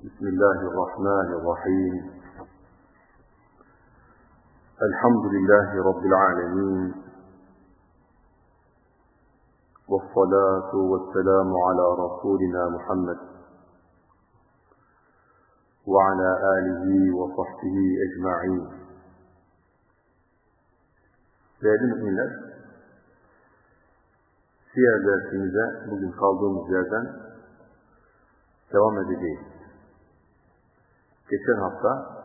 بسم الله الرحمن الرحيم. الحمد لله رب العالمين. والصلاة والسلام على رسولنا محمد وعلى آله وصحبه أجمعين. Değerli müminler, siyer dersimize bugün kaldığımız yerden devam edeceğiz. Geçen hafta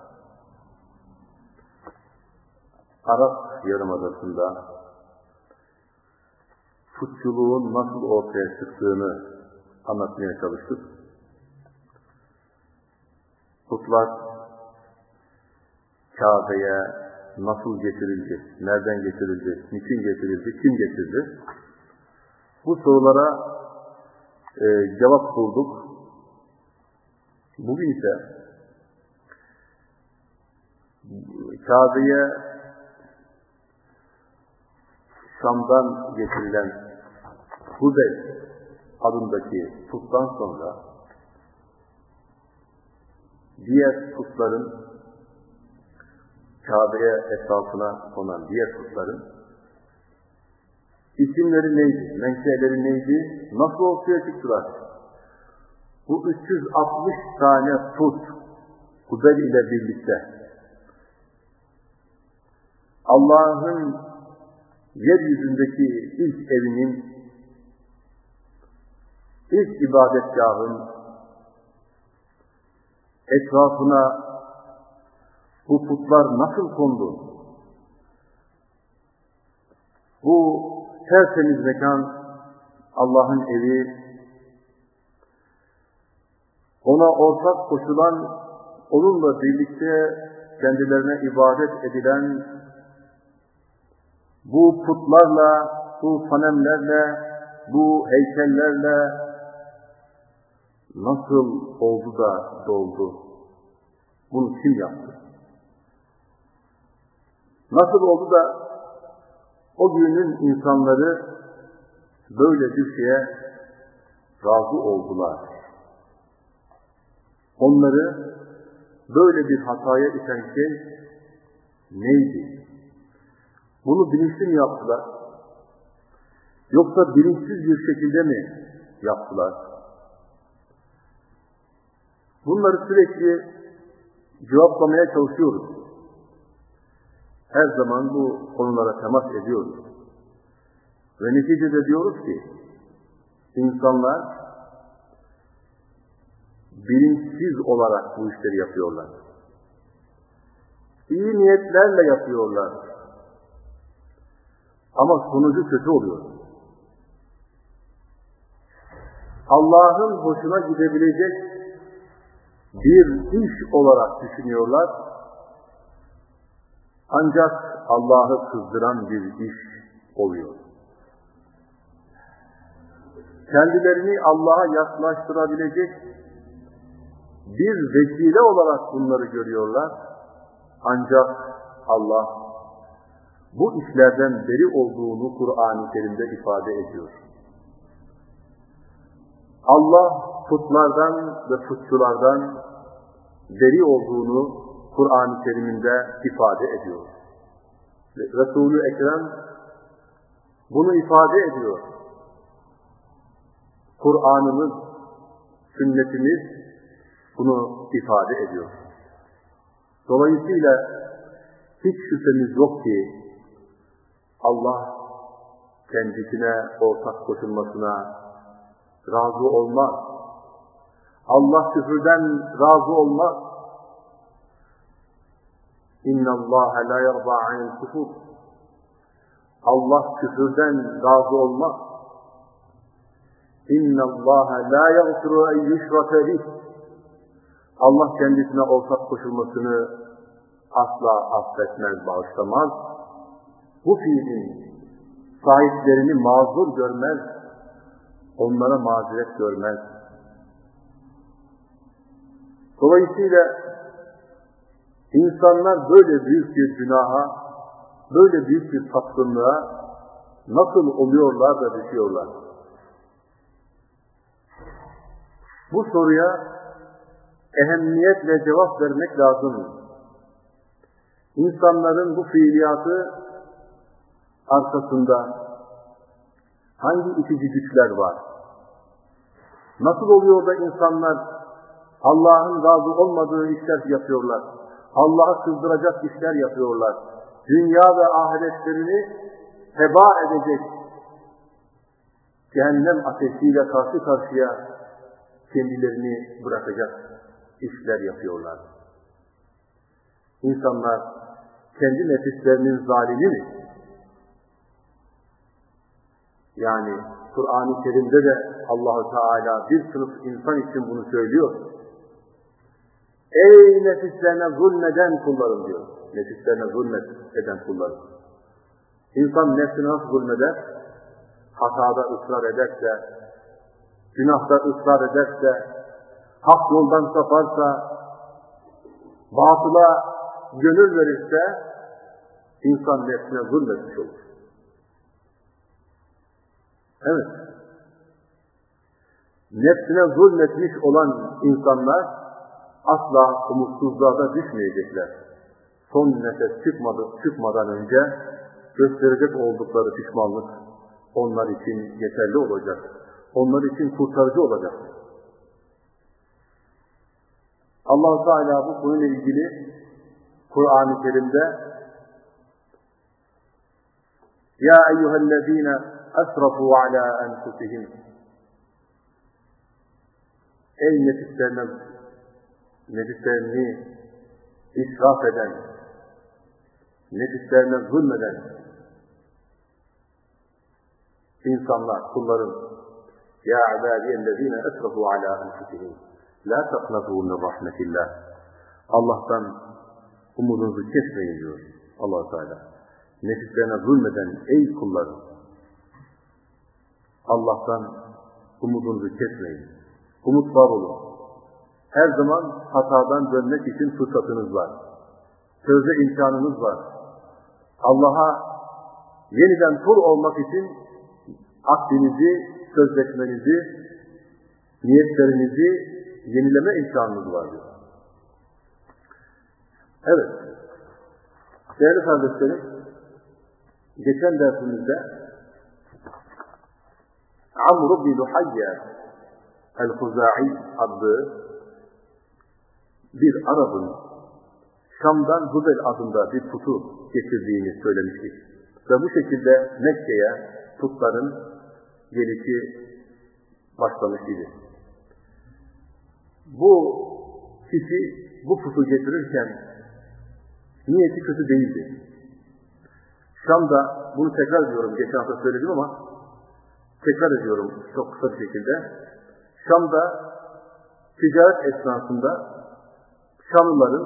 Arap Yarımadası'nda putçuluğun nasıl ortaya çıktığını anlatmaya çalıştık. Putlar Kabe'ye nasıl getirildi, nereden getirildi, niçin getirildi, kim getirdi? Bu sorulara e, cevap bulduk. Bugün ise Kabe'ye Şam'dan getirilen Hudey adındaki puttan sonra diğer putların Kabe'ye etrafına konan diğer putların isimleri neydi, menşeleri neydi, nasıl ortaya çıktılar? Bu 360 tane put Hudey ile birlikte Allah'ın yeryüzündeki ilk evinin, ilk ibadetgahın etrafına bu putlar nasıl kondu? Bu tertemiz mekan Allah'ın evi, ona ortak koşulan, onunla birlikte kendilerine ibadet edilen bu putlarla, bu sanemlerle, bu heykellerle nasıl oldu da doldu? Bunu kim yaptı? Nasıl oldu da o günün insanları böyle bir şeye razı oldular? Onları böyle bir hataya iten şey neydi? Bunu bilinçli mi yaptılar? Yoksa bilinçsiz bir şekilde mi yaptılar? Bunları sürekli cevaplamaya çalışıyoruz. Her zaman bu konulara temas ediyoruz. Ve neticede diyoruz ki, insanlar bilinçsiz olarak bu işleri yapıyorlar. İyi niyetlerle yapıyorlar. Ama sonucu kötü oluyor. Allah'ın hoşuna gidebilecek bir iş olarak düşünüyorlar. Ancak Allah'ı kızdıran bir iş oluyor. Kendilerini Allah'a yaklaştırabilecek bir vesile olarak bunları görüyorlar. Ancak Allah bu işlerden beri olduğunu Kur'an-ı Kerim'de ifade ediyor. Allah putlardan ve putçulardan beri olduğunu Kur'an-ı Kerim'inde ifade ediyor. Resulü Ekrem bunu ifade ediyor. Kur'an'ımız, sünnetimiz bunu ifade ediyor. Dolayısıyla hiç şüphemiz yok ki Allah kendisine ortak koşulmasına razı olmaz. Allah küfürden razı olmaz. İnna Allah la yerda anil kufur. Allah küfürden razı olmaz. İnna Allah la yaghfiru en yushraka bih. Allah kendisine ortak koşulmasını asla affetmez, bağışlamaz. Bu fiilin sahiplerini mazur görmez, onlara mazeret görmez. Dolayısıyla insanlar böyle büyük bir günaha, böyle büyük bir sapkınlığa nasıl oluyorlar da düşüyorlar? Bu soruya ehemmiyetle cevap vermek lazım. İnsanların bu fiiliyatı arkasında hangi itici güçler var? Nasıl oluyor da insanlar Allah'ın razı olmadığı işler yapıyorlar? Allah'ı kızdıracak işler yapıyorlar. Dünya ve ahiretlerini heba edecek cehennem ateşiyle karşı karşıya kendilerini bırakacak işler yapıyorlar. İnsanlar kendi nefislerinin zalimi mi? Yani Kur'an-ı Kerim'de de Allahu Teala bir sınıf insan için bunu söylüyor. Ey nefislerine zulmeden kullarım diyor. Nefislerine zulmet eden kullarım. İnsan nefsine nasıl zulmeder? Hatada ısrar ederse, günahda ısrar ederse, hak yoldan saparsa, batıla gönül verirse, insan nefsine zulmetmiş olur. Evet. Nefsine zulmetmiş olan insanlar asla umutsuzluğa düşmeyecekler. Son nefes çıkmadı, çıkmadan önce gösterecek oldukları pişmanlık onlar için yeterli olacak. Onlar için kurtarıcı olacak. allah Teala bu konuyla ilgili Kur'an-ı Kerim'de Ya eyyühellezine esrafu ala enfusihim Ey nefislerine nefislerini israf eden, nefislerine zulmeden insanlar, kulların Ya ibadiyellezine esrafu ala enfusihim La taqnatu min rahmetillah Allah'tan umudunuzu kesmeyin diyor allah Teala. Nefislerine zulmeden ey kullarım Allah'tan umudunuzu kesmeyin. Umut var olun. Her zaman hatadan dönmek için fırsatınız var. Sözde imkanınız var. Allah'a yeniden tur olmak için akdinizi, sözleşmenizi, niyetlerinizi yenileme imkanınız var. Evet. Değerli kardeşlerim, geçen dersimizde Amr bin Luhayya el-Huza'i adlı bir Arap'ın Şam'dan Hubel adında bir putu getirdiğini söylemiştik. Ve bu şekilde Mekke'ye putların gelişi başlamış idi. Bu kişi bu putu getirirken niyeti kötü değildi. Şam'da, bunu tekrar ediyorum, geçen hafta söyledim ama tekrar ediyorum çok kısa bir şekilde. Şam'da ticaret esnasında Şamlıların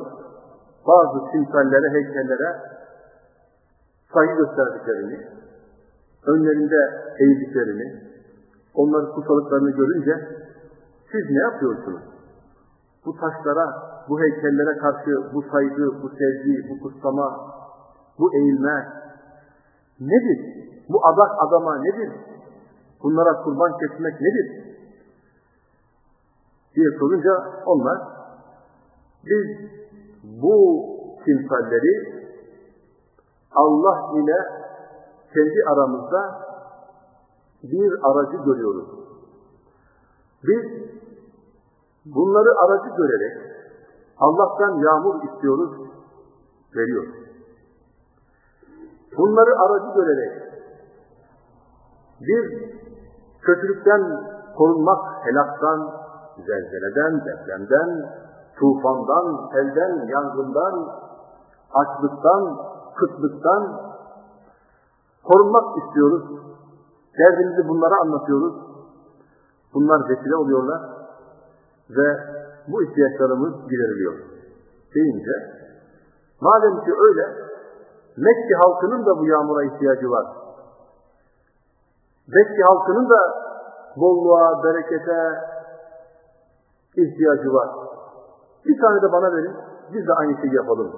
bazı simsallere, heykellere saygı gösterdiklerini, önlerinde eğildiklerini, onların kutsalıklarını görünce siz ne yapıyorsunuz? Bu taşlara, bu heykellere karşı bu saygı, bu sevgi, bu kutsama, bu eğilme nedir? Bu adak adama nedir? Bunlara kurban kesmek nedir? diye sorunca onlar biz bu timsalleri Allah ile kendi aramızda bir aracı görüyoruz. Biz bunları aracı görerek Allah'tan yağmur istiyoruz, veriyoruz. Bunları aracı görerek bir kötülükten korunmak, helaktan, zelzeleden, depremden, tufandan, selden, yangından, açlıktan, kıtlıktan korunmak istiyoruz. Derdimizi bunlara anlatıyoruz. Bunlar vesile oluyorlar ve bu ihtiyaçlarımız gideriliyor. Deyince, madem ki öyle, Mekke halkının da bu yağmura ihtiyacı var. Mekke halkının da bolluğa, berekete ihtiyacı var. Bir tane de bana verin, biz de aynı şeyi yapalım.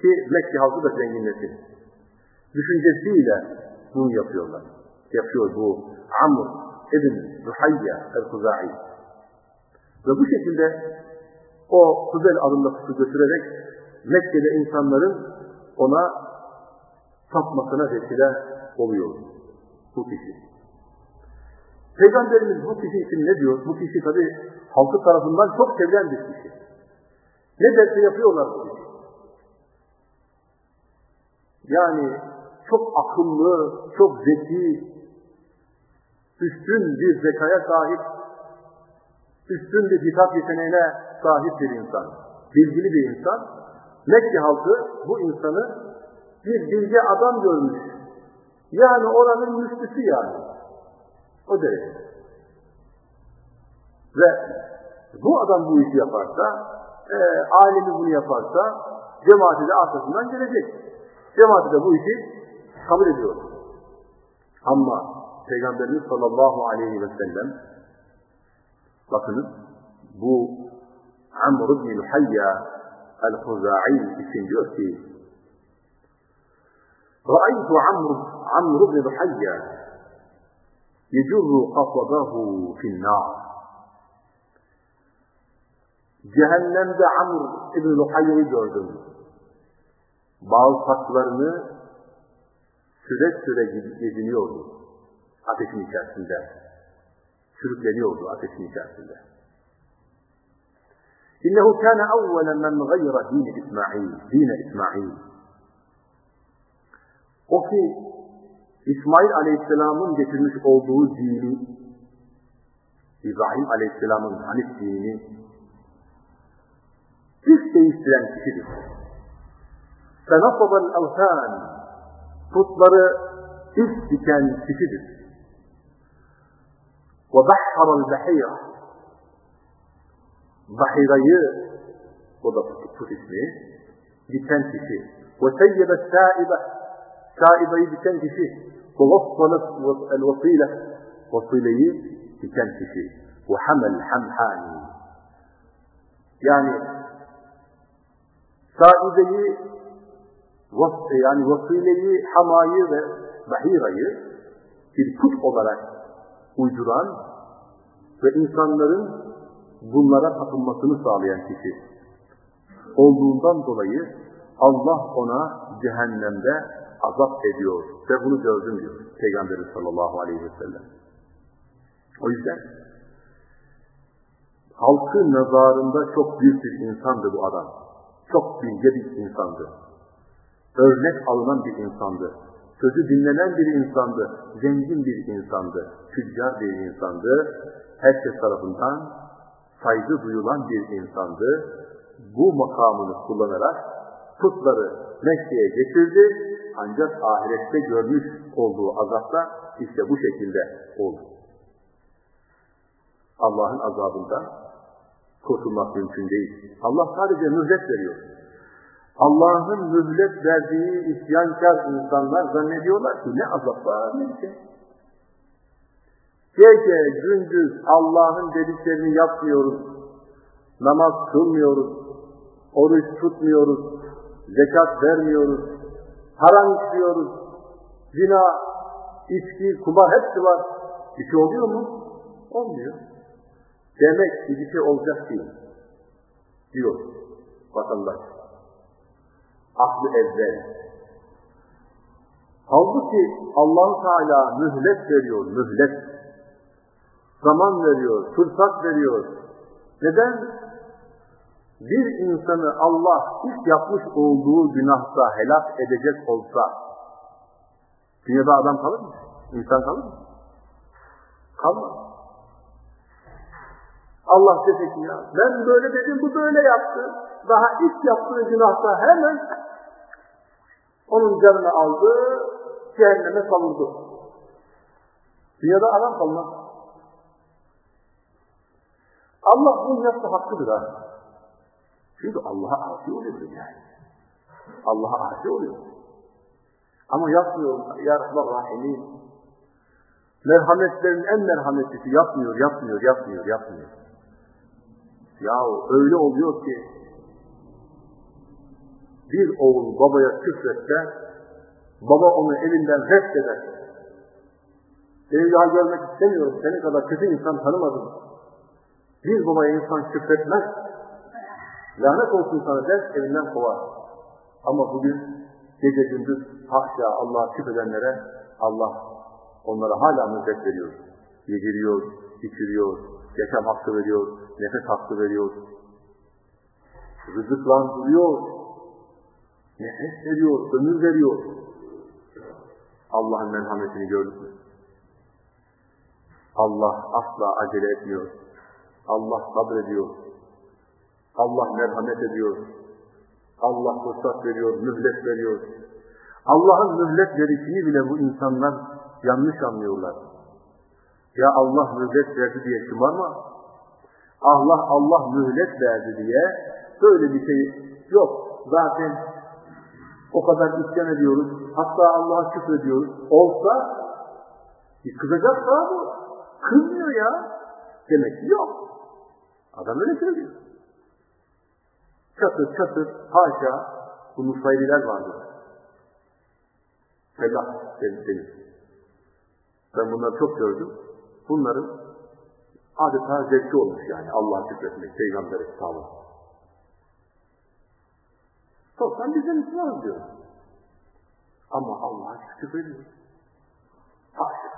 Ki Mekke halkı da zenginlesin. Düşüncesiyle bunu yapıyorlar. Yapıyor bu Amr ibn Ruhayya el-Kuza'i. Ve bu şekilde o Kuzeyl adında kutu götürerek Mekke'de insanların ona tapmasına vesile oluyor bu kişi. Peygamberimiz bu kişi için ne diyor? Bu kişi tabi halkı tarafından çok sevilen bir kişi. Ne derse yapıyorlar bu kişi. Yani çok akıllı, çok zeki, üstün bir zekaya sahip, üstün bir hitap yeteneğine sahip bir insan, bilgili bir insan. Mekke halkı bu insanı bir bilge adam görmüş. Yani oranın müftüsü yani. O derece. Ve bu adam bu işi yaparsa, e, alemi bunu yaparsa, cemaati de arkasından gelecek. Cemaati de bu işi kabul ediyor. Ama Peygamberimiz sallallahu aleyhi ve sellem bakınız bu Amr ibn Hayya el-Huza'i için diyor ki رأيت عمرو عمرو بن لحية يجر قصبه في النار Cehennemde Amr ibn Luhayya'yı gördüm. Bağırsaklarını süre süre geziniyordu ateşin içerisinde. Sürükleniyordu ateşin içerisinde. İnnehu kâne evvele men gayra dini İsmail, dine İsmail. O ki İsmail Aleyhisselam'ın getirmiş olduğu dini, İbrahim Aleyhisselam'ın Hanif dinini ilk değiştiren kişidir. فَنَصَبَ الْاَوْثَانِ Putları ilk diken kişidir. وَبَحَّرَ الْبَحِيرَ Bahirayı, o da put ismi, diken kişi. وَسَيَّبَ السَّائِبَ Saibeyi diken kişi. وَوَصَّلَ الْوَصِيلَ Vasileyi diken kişi. وَحَمَ الْحَمْحَانِ Yani Saibeyi yani vasileyi, hamayı ve bahirayı bir put olarak uyduran ve insanların bunlara tapınmasını sağlayan kişi olduğundan dolayı Allah ona cehennemde azap ediyor ve bunu gördüm diyor Peygamberimiz sallallahu aleyhi ve sellem. O yüzden halkın nazarında çok büyük bir insandı bu adam. Çok bilge bir insandı. Örnek alınan bir insandı. Sözü dinlenen bir insandı. Zengin bir insandı. Tüccar bir insandı. Herkes tarafından saygı duyulan bir insandı. Bu makamını kullanarak putları Mekke'ye getirdi. Ancak ahirette görmüş olduğu azapta işte bu şekilde oldu. Allah'ın azabından kurtulmak mümkün değil. Allah sadece mühlet veriyor. Allah'ın mühlet verdiği isyankar insanlar zannediyorlar ki ne azap var ne bir şey. Gece gündüz Allah'ın dediklerini yapmıyoruz. Namaz kılmıyoruz. Oruç tutmuyoruz. Zekat vermiyoruz. Haram işliyoruz. Zina, içki, kumar hepsi var. Bir şey oluyor mu? Olmuyor. Demek ki bir şey olacak değil. Diyor vatandaş. Aklı evvel. Halbuki allah Teala mühlet veriyor, mühlet. Zaman veriyor, fırsat veriyor. Neden? Bir insanı Allah ilk yapmış olduğu günahta helak edecek olsa, dünyada adam kalır mı? İnsan kalır mı? Kalmaz. Allah dese ki ya, ben böyle dedim, bu böyle yaptı. Daha ilk yaptığı günahta hemen onun canını aldı, cehenneme savurdu. Dünyada adam kalmaz. Allah bunu yapsa hakkıdır ha. Çünkü Allah'a asi oluyor yani. Allah'a asi oluyor. Ama yapmıyor. Ya Rahman Rahim'in merhametlerin en merhametlisi yapmıyor, yapmıyor, yapmıyor, yapmıyor. Ya öyle oluyor ki bir oğul babaya küfretse baba onu elinden reddeder. Seni daha görmek istemiyorum. Seni kadar kötü insan tanımadım. Bir babaya insan küfretmez. Lanet olsun sana der, evinden kovar. Ama bugün gece gündüz haşa Allah'a küfredenlere Allah onlara hala müddet veriyor. Yediriyor, içiriyor, yaşam hakkı veriyor, nefes hakkı veriyor. Rızıklandırıyor, nefes veriyor, ömür veriyor. Allah'ın merhametini gördük mü? Allah asla acele etmiyor. Allah sabrediyor. Allah merhamet ediyor. Allah fırsat veriyor, mühlet veriyor. Allah'ın mühlet verişini bile bu insanlar yanlış anlıyorlar. Ya Allah mühlet verdi diye şımarma. Allah Allah mühlet verdi diye böyle bir şey yok. Zaten o kadar isyan ediyoruz. Hatta Allah'a şükür ediyoruz. Olsa kızacak daha bu. Kızmıyor ya. Demek ki yok. Adam öyle söylüyor. Çatır çatır haşa bu Nusayriler vardır. Fellah denir. Ben bunları çok gördüm. Bunların adeta zevki olmuş yani Allah'a şükretmek, Peygamber'e sağlık. Sorsan bize Müslümanız diyor. Ama Allah'a şükür ediyor. Haşa.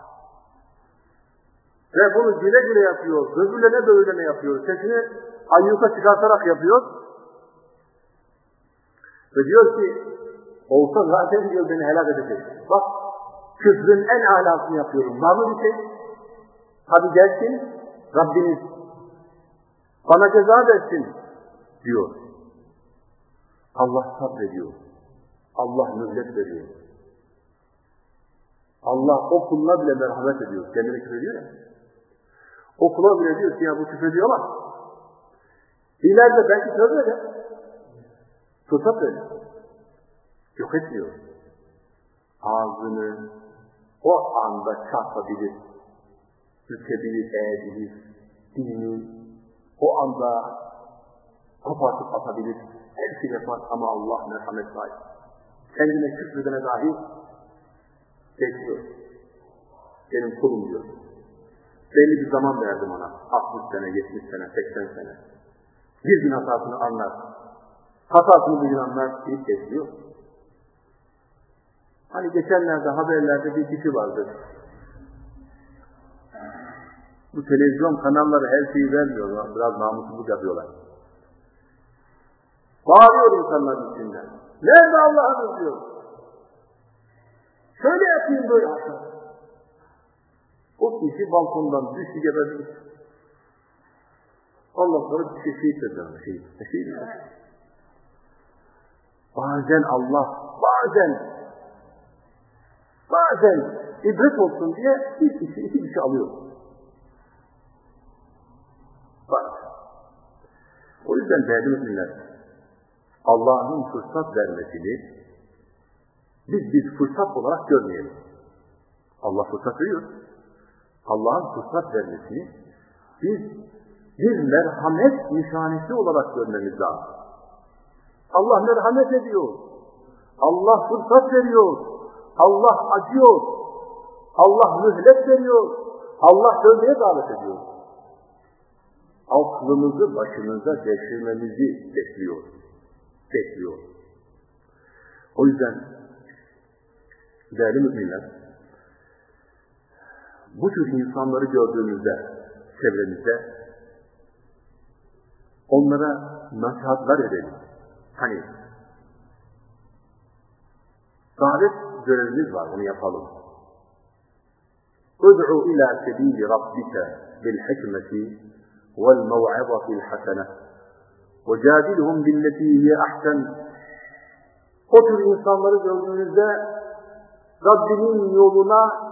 Ve bunu güle güle yapıyor, böbürlene böbürlene yapıyor, sesini ayyuka çıkartarak yapıyor. Ve diyor ki, olsa zaten diyor beni helak edecek. Bak, küfrün en alasını yapıyorum. Var mı bir şey? Hadi gelsin, Rabbiniz bana ceza versin diyor. Allah sabrediyor. Allah mühlet veriyor. Allah o kuluna bile merhamet ediyor. Kendini küfrediyor ya. O kula bile diyor ki ya bu küfrediyor ama ileride belki tövbe eder. Fırsat verir. Yok etmiyor. Ağzını o anda çarpabilir. Bükebilir, eğebilir. Dilini o anda kopartıp atabilir. Her şey yapar ama Allah merhamet sahip. Kendine küfredene dahi bekliyor. Benim kulum diyor. Belli bir zaman verdim ona. 60 sene, 70 sene, 80 sene. Bir gün hatasını anlar. Hatasını bir gün anlar, ilk bekliyor. Hani geçenlerde haberlerde bir kişi vardı. Bu televizyon kanalları her şeyi vermiyorlar. Biraz namussuzluk yapıyorlar. Bağırıyor insanların içinden. Nerede Allah'ınız diyor. Şöyle yapayım böyle. O kişi balkondan düştü geberdi. Allah sonra bir şey şehit dedi. Şehit. Şehit. Bazen Allah, bazen bazen ibret olsun diye bir kişi, iki kişi alıyor. Bak. O yüzden değerli müminler, Allah'ın fırsat vermesini biz bir fırsat olarak görmeyelim. Allah fırsat veriyor. Allah'ın fırsat vermesini biz bir merhamet nişanesi olarak görmemiz lazım. Allah merhamet ediyor. Allah fırsat veriyor. Allah acıyor. Allah mühlet veriyor. Allah tövbeye davet ediyor. Aklımızı başımıza devşirmemizi bekliyor. Bekliyor. O yüzden değerli müminler, bu tür insanları gördüğümüzde, çevremizde, onlara nasihatler edelim. Hani davet görevimiz var, bunu yapalım. Ud'u ila sebili rabbike bil hikmeti vel mev'izatil hasene ve cadilhum billeti hiye ahsen o tür insanları gördüğünüzde Rabbinin yoluna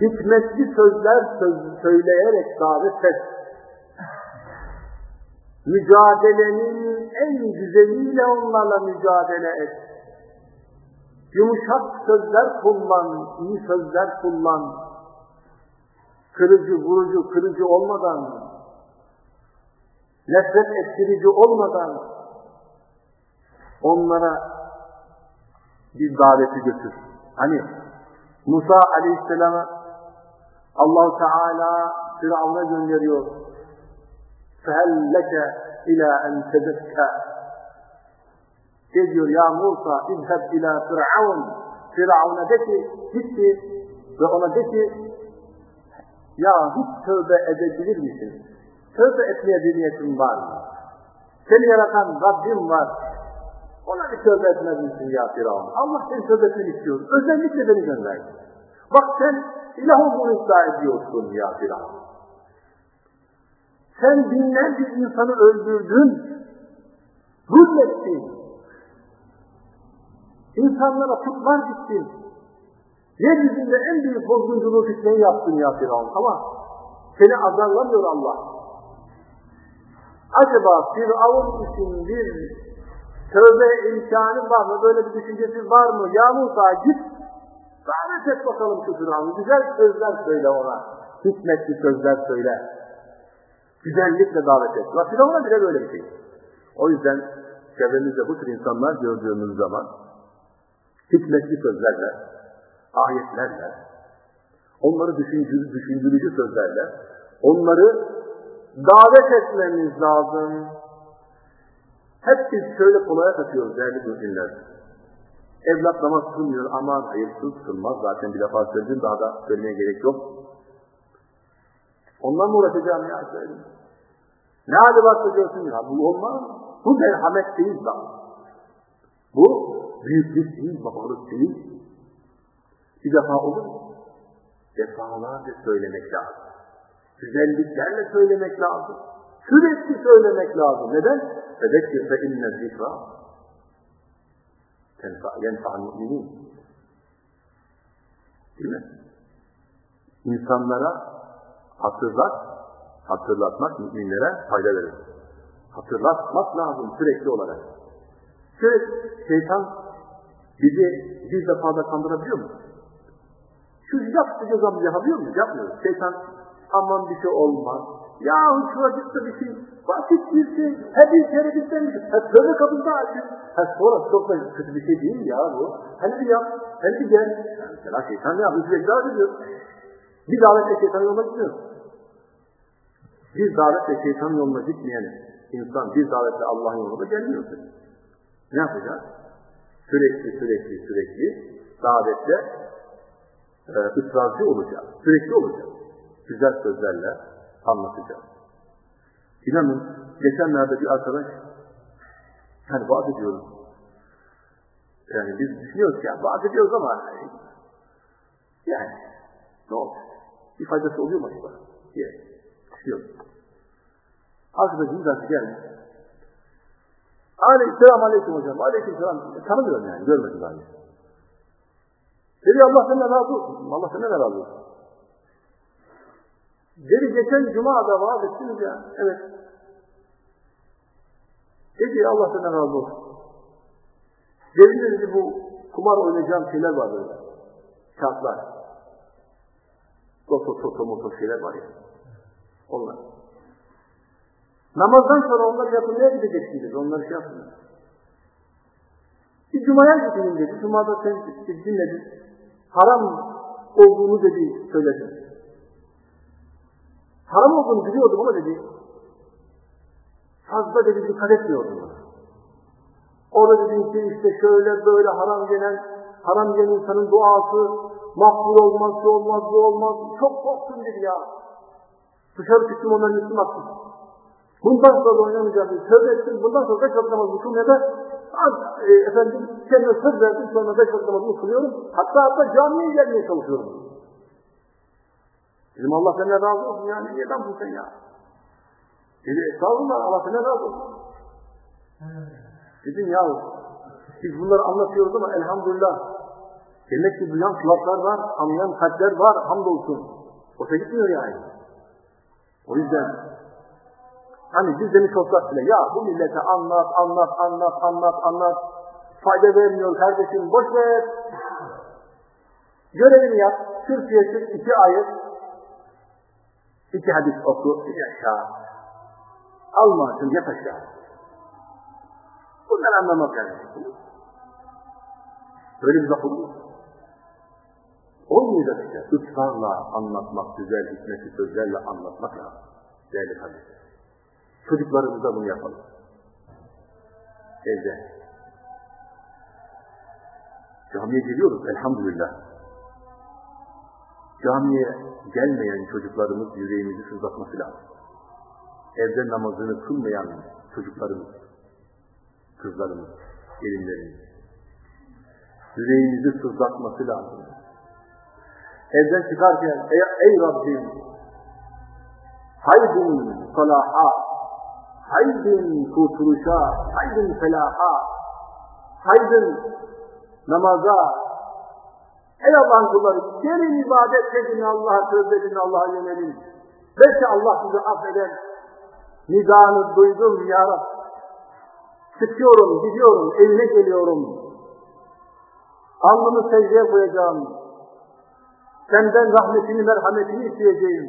hikmetli sözler söz, söyleyerek davet et. Mücadelenin en güzeliyle onlarla mücadele et. Yumuşak sözler kullan, iyi sözler kullan. Kırıcı, vurucu, kırıcı olmadan, nefret ettirici olmadan onlara bir daveti götür. Hani Musa Aleyhisselam'a Allah Teala Firavun'a gönderiyor. فَهَلْ لَكَ ila en tezekka. Ne diyor ya Musa izheb ila Firavun. Firavun'a de ki gitti ve ona de ki ya hiç tövbe edebilir misin? Tövbe etmeye bir niyetin var mı? Seni yaratan Rabbim var. Ona bir tövbe etmez misin ya Firavun? Allah senin tövbesini istiyor. Özellikle beni gönderdi. Bak sen ilah olduğunu iddia ediyorsun ya Firavun. Sen binlerce insanı öldürdün. Zulmettin. İnsanlara putlar gittin. Yeryüzünde en büyük bozgunculuğu fitneyi yaptın ya Firavun. Ama seni azarlamıyor Allah. Acaba Firavun için bir tövbe imkanı var mı? Böyle bir düşüncesi var mı? Ya Musa git davet et bakalım şu Firavun'u. Güzel sözler söyle ona. Hikmetli sözler söyle. Güzellikle davet et. La Firavun'a bile böyle bir şey. O yüzden çevremizde bu tür insanlar gördüğümüz zaman hikmetli sözlerle, ayetlerle, onları düşündürücü, düşündürücü sözlerle, onları davet etmemiz lazım. Hep biz şöyle kolaya takıyoruz değerli müminler. Evlat namaz kılmıyor, aman hayırsız kılmaz. Zaten bir defa söyledim, daha da söylemeye gerek yok. Ondan mı uğraşacağım ya söyleyeyim. Ne hali varsa görsün ya, bu olmaz. Bu merhamet değil bak. Bu büyüklük değil, babalık değil. Bir defa olur mu? Defalarca söylemek lazım. Güzelliklerle söylemek lazım. Sürekli söylemek lazım. Neden? Fedekkir fe inne zikra yenfa'al mu'minin. Değil mi? İnsanlara hatırlat, hatırlatmak müminlere fayda verir. Hatırlatmak lazım sürekli olarak. Sürekli şeytan bizi bir defada kandırabiliyor mu? Şu yap cezamı yapabiliyor mu? Yapmıyor. Şeytan aman bir şey olmaz. Ya şuracıkta bir şey basit bir şey. He bir kere bitmemiş. He tövbe kapında açın. He sonra çok da kötü bir şey değil ya bu. Hani bir yap. Hani bir gel. Mesela şeytan ne yapıyor? Sürekli davet ediyor. Bir davetle şeytan yoluna gitmiyor. Bir davetle şeytan yoluna gitmeyen insan bir davetle Allah'ın yoluna gelmiyor. Ne yapacağız? Sürekli sürekli sürekli davette e, ısrarcı olacağız. Sürekli olacağız. Güzel sözlerle anlatacağız. İnanın geçenlerde bir arkadaş yani vaat ediyoruz. Yani biz düşünüyoruz ya, vaat ediyoruz ama yani ne oldu? Bir faydası oluyor mu acaba? diye düşünüyoruz. Arkadaşımız artık gelmiş. Aleyküm aleyküm hocam. Aleyküm selam. Tanımıyorum yani. Görmedim daha önce. Dedi Allah senden razı olsun. Allah senden razı olsun. Dedi geçen Cuma'da vaaz ettiniz ya. Evet. Dedi Allah senden razı olsun. Dedi dedi bu kumar oynayacağım şeyler var böyle. Kağıtlar. Toto toto moto şeyler var ya. Onlar. Namazdan sonra onları yapmaya gideceksiniz. Onları şey yapın. Bir Cuma'ya gidin dedi. Cuma'da sen dinledin. Haram olduğunu dedi söyledin. Haram olduğunu biliyordum ama dedi. Fazla dedi dikkat etmiyordum. Orada dedi ki işte şöyle böyle haram gelen, haram gelen insanın duası makbul olmaz, şu olmaz, bu olmaz. Çok korktum dedi ya. Dışarı çıktım onların üstüne attım. Bundan sonra oynamayacağım tövbe ettim. Bundan sonra beş vakit namazı kılmaya da az, e, efendim kendime söz verdim. Sonra beş vakit namazı kılıyorum. Hatta hatta camiye gelmeye çalışıyorum. Dedim Allah senden razı olsun ya. Niye adamsın sen ya? Dedi estağfurullah Allah senden razı olsun. Dedim ya biz bunları anlatıyoruz ama elhamdülillah demek ki duyan kulaklar var, anlayan kalpler var hamdolsun. Boşa gitmiyor yani. O yüzden hani biz demiş olsak bile ya bu millete anlat, anlat, anlat, anlat, anlat. Fayda vermiyor kardeşim boş ver. Görevini yap. Türkiye çık iki ayet. iki hadis oku. Bir aşağı. Almasın yat aşağı. Bunları anlamak lazım. Böyle bir laf olur? Olmayacak işte. Israrla anlatmak, güzel hikmetli sözlerle anlatmak lazım. Değerli kardeşler. Çocuklarımıza bunu yapalım. Evde. Camiye geliyoruz elhamdülillah. Camiye gelmeyen çocuklarımız yüreğimizi sızlatması lazım. Evde namazını kılmayan çocuklarımız, kızlarımız, gelinlerimiz. Yüreğimizi sızlatması lazım. Evden çıkarken ey, ey Rabbim haydin salaha, haydin kurtuluşa, haydin felaha, haydin namaza, ey Allah'ın kulları gelin ibadet edin Allah'a, söz edin Allah'a yönelin. Belki Allah bizi affeder. Nidanı duydum ya Rab. Çıkıyorum, gidiyorum, evine geliyorum. Alnımı secdeye koyacağım. Senden rahmetini, merhametini isteyeceğim.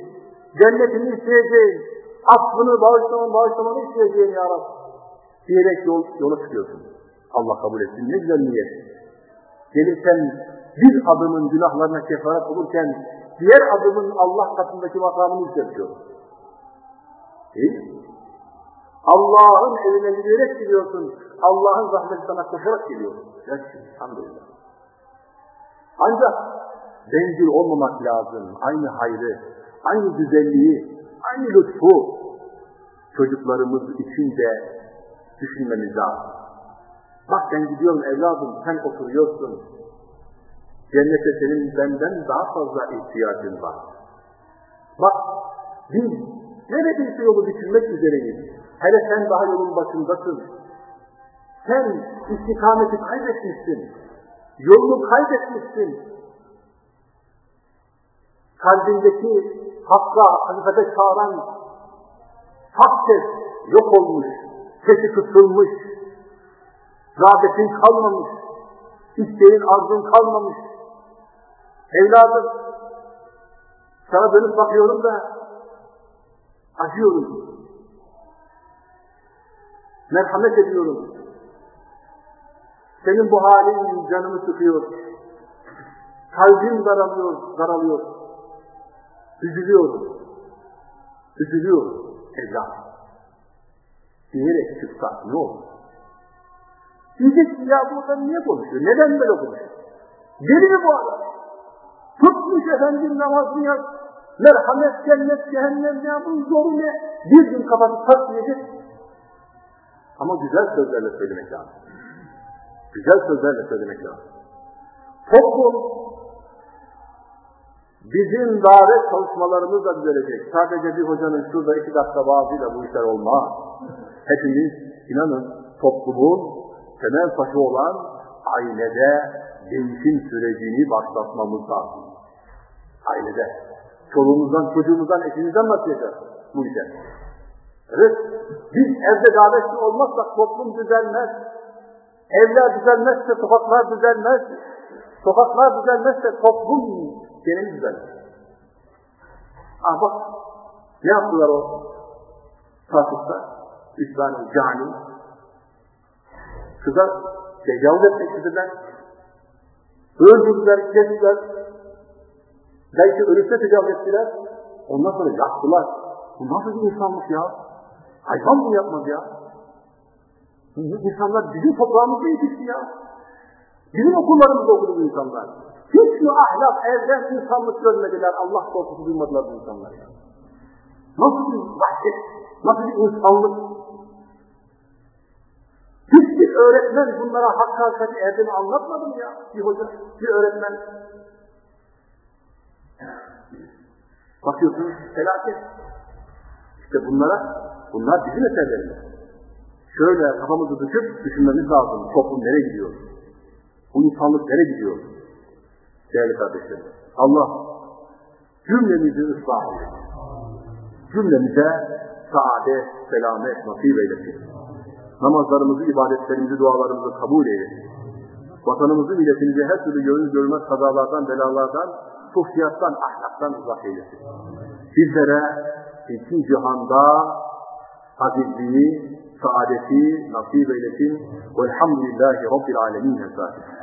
Cennetini isteyeceğim. Affını, bağışlamanı, bağışlamanı isteyeceğim ya Rab. Diyerek yol, yola çıkıyorsun. Allah kabul etsin. Ne güzel niyet. Gelirken bir adımın günahlarına kefaret olurken diğer adımın Allah katındaki makamını hissediyor. Değil Allah'ın evine yürüyerek gidiyorsun. Allah'ın rahmeti sana koşarak geliyor. Gerçekten, elhamdülillah. Ancak bencil olmamak lazım. Aynı hayrı, aynı güzelliği, aynı lütfu çocuklarımız için de düşünmemiz lazım. Bak ben gidiyorum evladım, sen oturuyorsun. Cennete senin benden daha fazla ihtiyacın var. Bak biz neredeyse yolu bitirmek üzereyiz. Hele sen daha yolun başındasın. Sen istikameti kaybetmişsin. Yolunu kaybetmişsin. Kalbindeki hakka, hakikate çağıran hak ses yok olmuş, sesi kısılmış, rağbetin kalmamış, isteğin arzun kalmamış. Evladım, sana dönüp bakıyorum da acıyorum. Merhamet ediyorum. Senin bu halin canımı sıkıyor. Kalbim daralıyor, daralıyor. Üzülüyorum. Üzülüyorum evlat. Diyerek çıksak ne olur? Diyecek ya burada niye konuşuyor? Neden böyle konuşuyor? Deli mi bu adam? Tutmuş efendim namazını yaz. Merhamet, cennet, cehennem ya bu zoru ne? Bir gün kafası tak diyecek. Ama güzel sözlerle söylemek lazım. Güzel sözlerle söylemek lazım. Toplum bizim davet çalışmalarımızla düzelecek. Sadece bir hocanın şurada iki dakika vaazıyla bu işler olmaz. Hepimiz inanın toplumun temel taşı olan ailede değişim sürecini başlatmamız lazım. Ailede. Çoluğumuzdan, çocuğumuzdan, eşimizden başlayacağız bu işe. Evet, biz evde davetli olmazsak toplum düzelmez. Evler düzelmezse sokaklar düzelmez. Sokaklar düzelmezse toplum genel düzelmez. Ah bak, ne yaptılar o fasıkta? İslam'ın cani. Kıza tecavüz etmek istediler. Öldürdüler, kestiler. Belki ölüsüne tecavüz ettiler. Ondan sonra yaktılar. Bu nasıl bir insanlık ya? Hayvan bunu yapmaz ya. İnsanlar bizim toprağımızda yetişti ya. Bizim okullarımızda okudu bu insanlar. Hiç mi ahlak, evden insanlık görmediler, Allah korkusu duymadılar bu insanlar. Nasıl bir vahşet, nasıl bir insanlık. Hiçbir öğretmen bunlara hak hakikati erdemi anlatmadı mı ya? Bir hoca, bir öğretmen. Bakıyorsunuz felaket. İşte bunlara, bunlar bizim eserlerimiz. Şöyle kafamızı düşüp düşünmemiz lazım. Toplum nereye gidiyor? Bu insanlık nereye gidiyor? Değerli kardeşlerim. Allah cümlemizi ıslah eylesin. Cümlemize saadet, selamet nasip eylesin. Namazlarımızı, ibadetlerimizi, dualarımızı kabul eylesin. Vatanımızı, milletimizi her türlü görür görmez kazalardan, belalardan, fuhşiyattan, ahlaktan uzak eylesin. Bizlere iki cihanda azizliği, saadeti nasip eylesin. Velhamdülillahi Rabbil alemin. Fatiha.